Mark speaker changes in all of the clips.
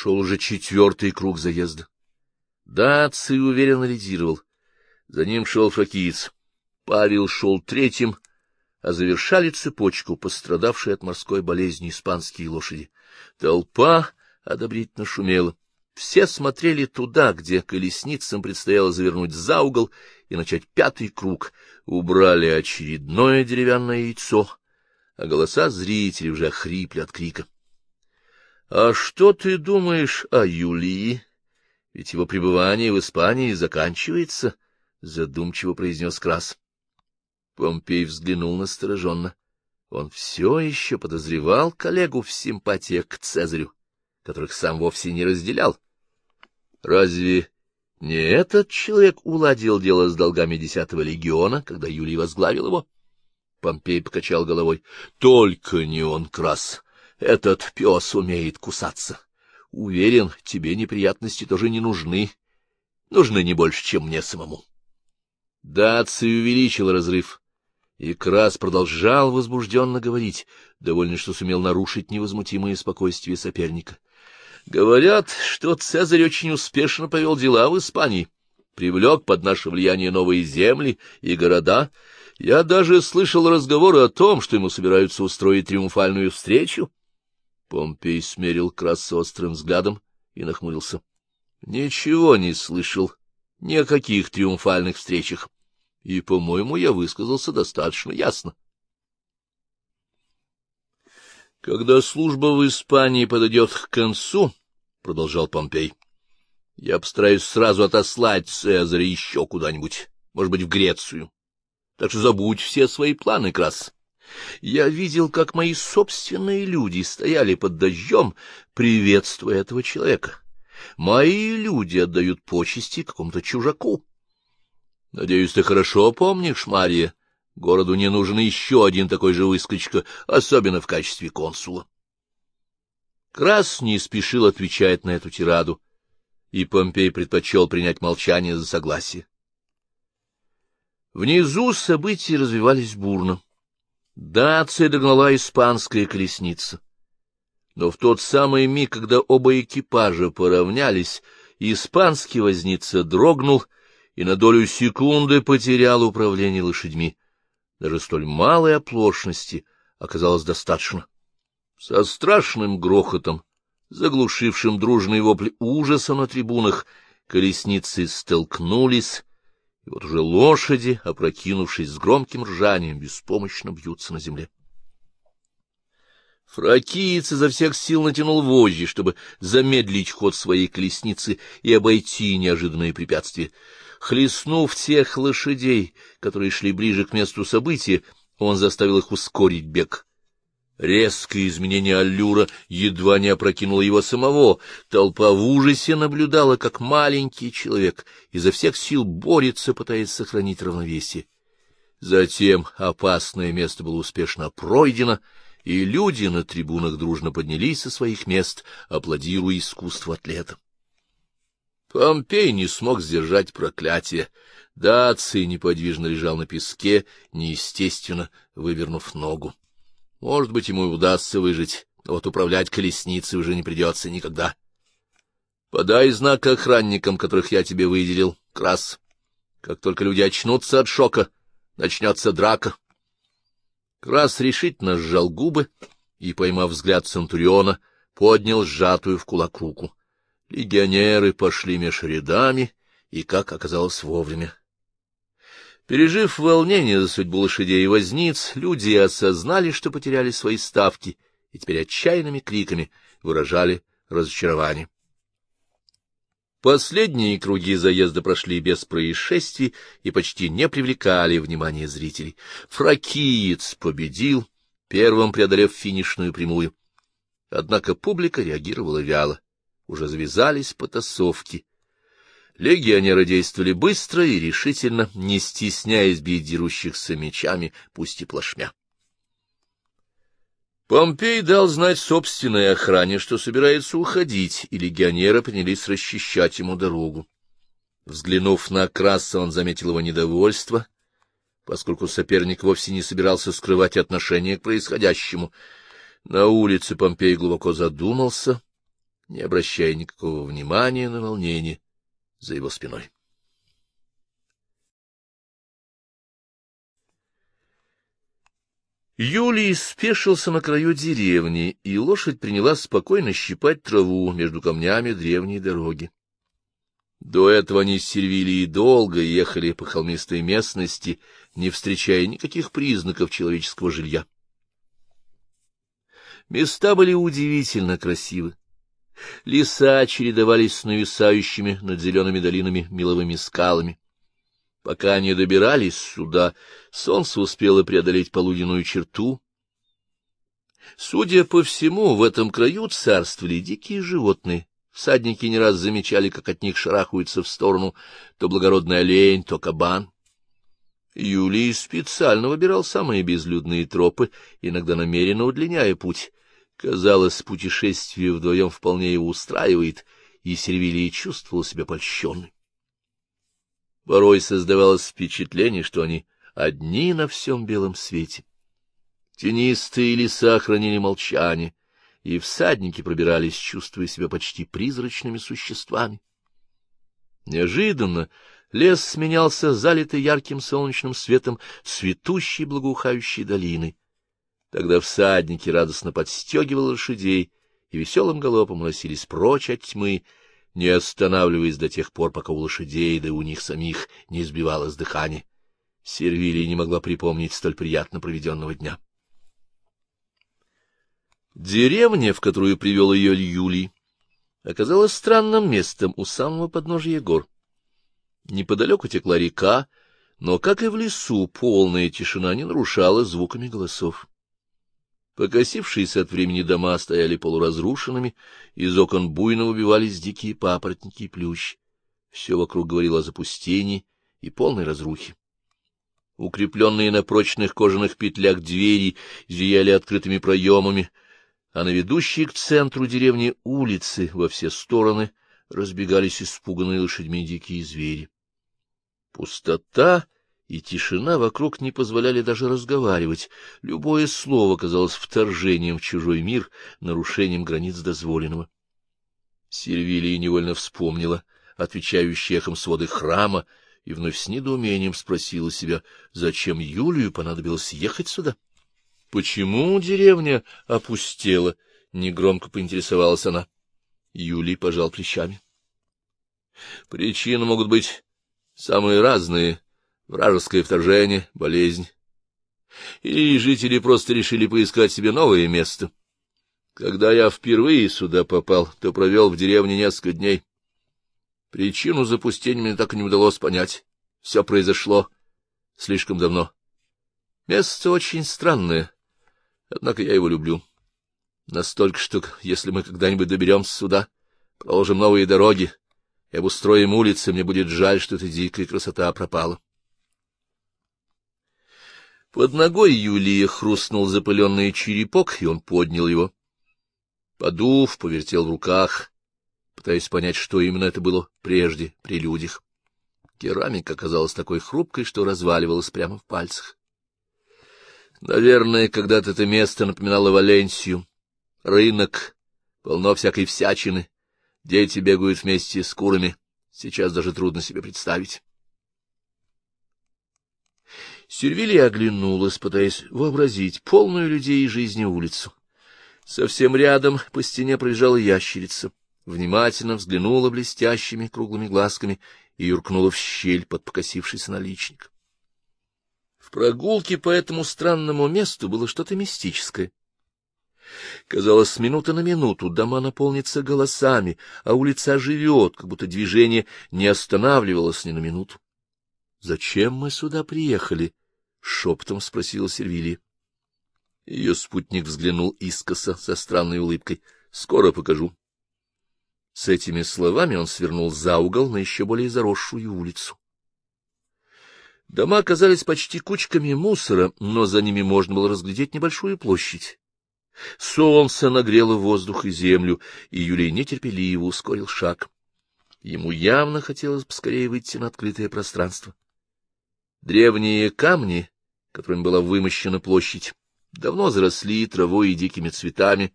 Speaker 1: Шел уже четвертый круг заезда. Даций уверенно лидировал. За ним шел фракиец. Павел шел третьим, а завершали цепочку пострадавшие от морской болезни испанские лошади. Толпа одобрительно шумела. Все смотрели туда, где колесницам предстояло завернуть за угол и начать пятый круг. Убрали очередное деревянное яйцо, а голоса зрителей уже хрипли от крика. — А что ты думаешь о Юлии? Ведь его пребывание в Испании заканчивается, — задумчиво произнес Крас. Помпей взглянул настороженно. Он все еще подозревал коллегу в симпатиях к Цезарю, которых сам вовсе не разделял. Разве не этот человек уладил дело с долгами десятого легиона, когда Юлий возглавил его? Помпей покачал головой. — Только не он, Крас. Этот пес умеет кусаться. Уверен, тебе неприятности тоже не нужны. Нужны не больше, чем мне самому. Даций увеличил разрыв. И Крас продолжал возбужденно говорить, довольно что сумел нарушить невозмутимое спокойствие соперника. Говорят, что Цезарь очень успешно повел дела в Испании, привлек под наше влияние новые земли и города. Я даже слышал разговоры о том, что ему собираются устроить триумфальную встречу. Помпей смерил Краса острым взглядом и нахмурился. — Ничего не слышал, ни о каких триумфальных встречах. И, по-моему, я высказался достаточно ясно. — Когда служба в Испании подойдет к концу, — продолжал Помпей, — я постараюсь сразу отослать Цезаря еще куда-нибудь, может быть, в Грецию. Так что забудь все свои планы, Крас. Я видел, как мои собственные люди стояли под дождем, приветствуя этого человека. Мои люди отдают почести какому-то чужаку. Надеюсь, ты хорошо помнишь, Мария, городу не нужен еще один такой же выскочка, особенно в качестве консула. Крас не спешил отвечать на эту тираду, и Помпей предпочел принять молчание за согласие. Внизу события развивались бурно. Дация догнала испанская колесница. Но в тот самый миг, когда оба экипажа поравнялись, испанский возница дрогнул и на долю секунды потерял управление лошадьми. Даже столь малой оплошности оказалось достаточно. Со страшным грохотом, заглушившим дружный вопль ужаса на трибунах, колесницы столкнулись, и вот уже лошади, опрокинувшись с громким ржанием, беспомощно бьются на земле. Фракиец изо всех сил натянул вожжи, чтобы замедлить ход своей колесницы и обойти неожиданные препятствия. Хлестнув тех лошадей, которые шли ближе к месту события, он заставил их ускорить бег. Резкое изменение аллюра едва не опрокинуло его самого. Толпа в ужасе наблюдала, как маленький человек изо всех сил борется, пытаясь сохранить равновесие. Затем опасное место было успешно пройдено, и люди на трибунах дружно поднялись со своих мест, аплодируя искусству атлета. Помпей не смог сдержать проклятие. Даций неподвижно лежал на песке, неестественно вывернув ногу. Может быть, ему и удастся выжить, но вот управлять колесницей уже не придется никогда. Подай знак охранникам, которых я тебе выделил, Крас. Как только люди очнутся от шока, начнется драка. Крас решительно сжал губы и, поймав взгляд Центуриона, поднял сжатую в кулак руку. Легионеры пошли меж рядами, и, как оказалось, вовремя. Пережив волнение за судьбу лошадей и возниц, люди осознали, что потеряли свои ставки, и теперь отчаянными криками выражали разочарование. Последние круги заезда прошли без происшествий и почти не привлекали внимания зрителей. Фракиец победил, первым преодолев финишную прямую. Однако публика реагировала вяло. Уже завязались потасовки, Легионеры действовали быстро и решительно, не стесняясь бить дерущихся мечами, пусть и плашмя. Помпей дал знать собственной охране, что собирается уходить, и легионеры принялись расчищать ему дорогу. Взглянув на Краса, он заметил его недовольство, поскольку соперник вовсе не собирался скрывать отношение к происходящему. На улице Помпей глубоко задумался, не обращая никакого внимания на волнение за его спиной. Юлий спешился на краю деревни, и лошадь принялась спокойно щипать траву между камнями древней дороги. До этого они с Сервилией долго ехали по холмистой местности, не встречая никаких признаков человеческого жилья. Места были удивительно красивы. Леса чередовались с нависающими над зелеными долинами меловыми скалами. Пока они добирались сюда, солнце успело преодолеть полуденную черту. Судя по всему, в этом краю царствовали дикие животные. Всадники не раз замечали, как от них шарахаются в сторону то благородная олень, то кабан. Юлий специально выбирал самые безлюдные тропы, иногда намеренно удлиняя путь. Казалось, путешествие вдвоем вполне его устраивает, и Сервилий чувствовал себя польщенной. Порой создавалось впечатление, что они одни на всем белом свете. Тенистые леса хранили молчание, и всадники пробирались, чувствуя себя почти призрачными существами. Неожиданно лес сменялся залитой ярким солнечным светом цветущей благоухающей долиной. Тогда всадники радостно подстегивали лошадей и веселым галопом носились прочь от тьмы, не останавливаясь до тех пор, пока у лошадей, да у них самих не избивалось дыхание. Сервилия не могла припомнить столь приятно проведенного дня. Деревня, в которую привел ее Юлий, оказалась странным местом у самого подножия гор. Неподалеку текла река, но, как и в лесу, полная тишина не нарушала звуками голосов. Покосившиеся от времени дома стояли полуразрушенными, из окон буйно выбивались дикие папоротники и плющ. Все вокруг говорило о запустении и полной разрухе. Укрепленные на прочных кожаных петлях двери зияли открытыми проемами, а на ведущей к центру деревни улицы во все стороны разбегались испуганные лошадьми дикие звери. Пустота и тишина вокруг не позволяли даже разговаривать. Любое слово казалось вторжением в чужой мир, нарушением границ дозволенного. Сервилия невольно вспомнила отвечающие эхом своды храма и вновь с недоумением спросила себя, зачем Юлию понадобилось ехать сюда. — Почему деревня опустела? — негромко поинтересовалась она. Юлий пожал плечами. — Причины могут быть самые разные, вражеское вторжение, болезнь. Или жители просто решили поискать себе новое место. Когда я впервые сюда попал, то провел в деревне несколько дней. Причину запустения мне так и не удалось понять. Все произошло слишком давно. Место очень странное, однако я его люблю. Настолько, что если мы когда-нибудь доберемся сюда, проложим новые дороги и обустроим улицы, мне будет жаль, что эта дикая красота пропала. Под ногой Юлии хрустнул запыленный черепок, и он поднял его. Подув, повертел в руках, пытаясь понять, что именно это было прежде, при людях. Керамика оказалась такой хрупкой, что разваливалась прямо в пальцах. Наверное, когда-то это место напоминало Валенсию. Рынок, полно всякой всячины. Дети бегают вместе с курами. Сейчас даже трудно себе представить. Сервилия оглянулась, пытаясь вообразить полную людей и жизни улицу. Совсем рядом по стене проезжала ящерица, внимательно взглянула блестящими круглыми глазками и юркнула в щель под покосившийся наличник. В прогулке по этому странному месту было что-то мистическое. Казалось, с минуты на минуту дома наполнятся голосами, а улица живет, как будто движение не останавливалось ни на минуту. — Зачем мы сюда приехали? — шепотом спросила Сервилия. Ее спутник взглянул искоса со странной улыбкой. — Скоро покажу. С этими словами он свернул за угол на еще более заросшую улицу. Дома оказались почти кучками мусора, но за ними можно было разглядеть небольшую площадь. Солнце нагрело воздух и землю, и Юлий нетерпеливо ускорил шаг. Ему явно хотелось поскорее выйти на открытое пространство. Древние камни, которыми была вымощена площадь, давно заросли травой и дикими цветами,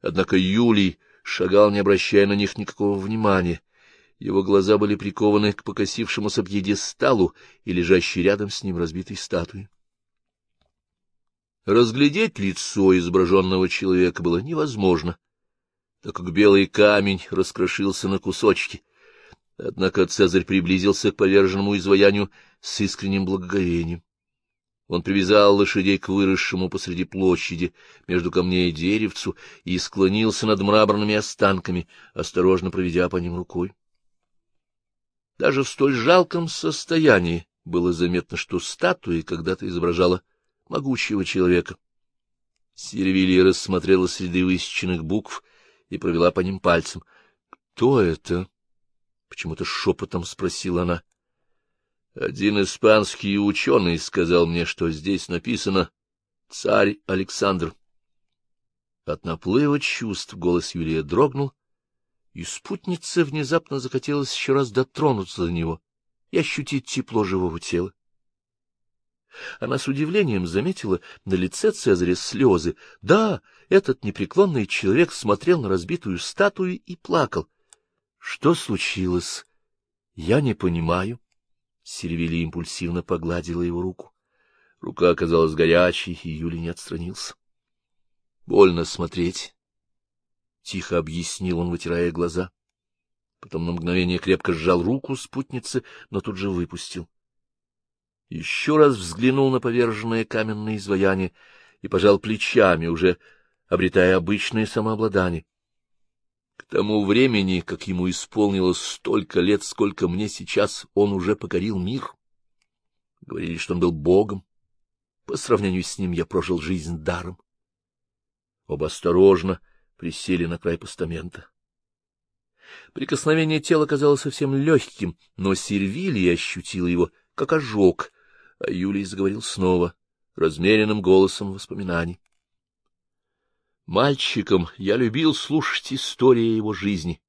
Speaker 1: однако Юлий шагал, не обращая на них никакого внимания. Его глаза были прикованы к покосившемуся пьедесталу и лежащей рядом с ним разбитой статуе. Разглядеть лицо изображенного человека было невозможно, так как белый камень раскрошился на кусочки. Однако Цезарь приблизился к поверженному изваянию с искренним благоговением. Он привязал лошадей к выросшему посреди площади между камней деревцу и склонился над мраморными останками, осторожно проведя по ним рукой. Даже в столь жалком состоянии было заметно, что статуя когда-то изображала могучего человека. Сервилия рассмотрела среди высеченных букв и провела по ним пальцем. — Кто это? — почему-то шепотом спросила она. Один испанский ученый сказал мне, что здесь написано «Царь Александр». От наплыва чувств голос Юлия дрогнул, и спутница внезапно захотелось еще раз дотронуться до него и ощутить тепло живого тела. Она с удивлением заметила на лице Цезаря слезы. Да, этот непреклонный человек смотрел на разбитую статую и плакал. Что случилось? Я не понимаю. Сервили импульсивно погладила его руку. Рука оказалась горячей, и Юлий не отстранился. — Больно смотреть, — тихо объяснил он, вытирая глаза. Потом на мгновение крепко сжал руку спутницы, но тут же выпустил. Еще раз взглянул на поверженное каменное изваяние и пожал плечами, уже обретая обычное самообладание. К тому времени, как ему исполнилось столько лет, сколько мне сейчас, он уже покорил мир. Говорили, что он был богом. По сравнению с ним я прожил жизнь даром. Оба осторожно присели на край постамента. Прикосновение тела казалось совсем легким, но Сервилия ощутила его, как ожог, а Юлий заговорил снова, размеренным голосом воспоминаний. Мальчиком я любил слушать истории его жизни,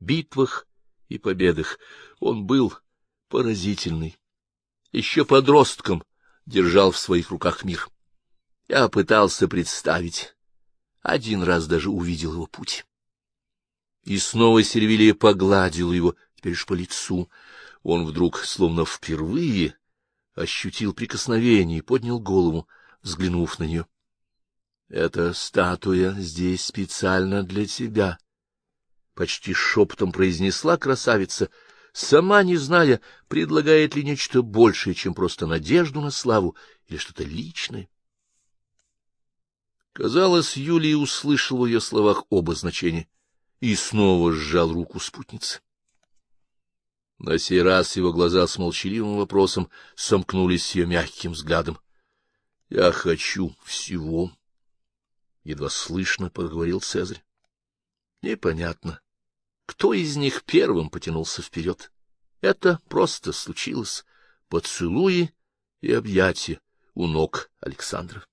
Speaker 1: битвах и победах. Он был поразительный. Еще подростком держал в своих руках мир. Я пытался представить. Один раз даже увидел его путь. И снова Сервилия погладил его, теперь уж по лицу. Он вдруг, словно впервые, ощутил прикосновение и поднял голову, взглянув на нее. — Эта статуя здесь специально для тебя, — почти шепотом произнесла красавица, сама не зная, предлагает ли нечто большее, чем просто надежду на славу или что-то личное. Казалось, Юлий услышал в ее словах оба значения и снова сжал руку спутницы. На сей раз его глаза с молчаливым вопросом сомкнулись с ее мягким взглядом. — Я хочу всего. — едва слышно проговорил Цезарь. Непонятно, кто из них первым потянулся вперед. Это просто случилось. Поцелуи и объятия у ног Александра.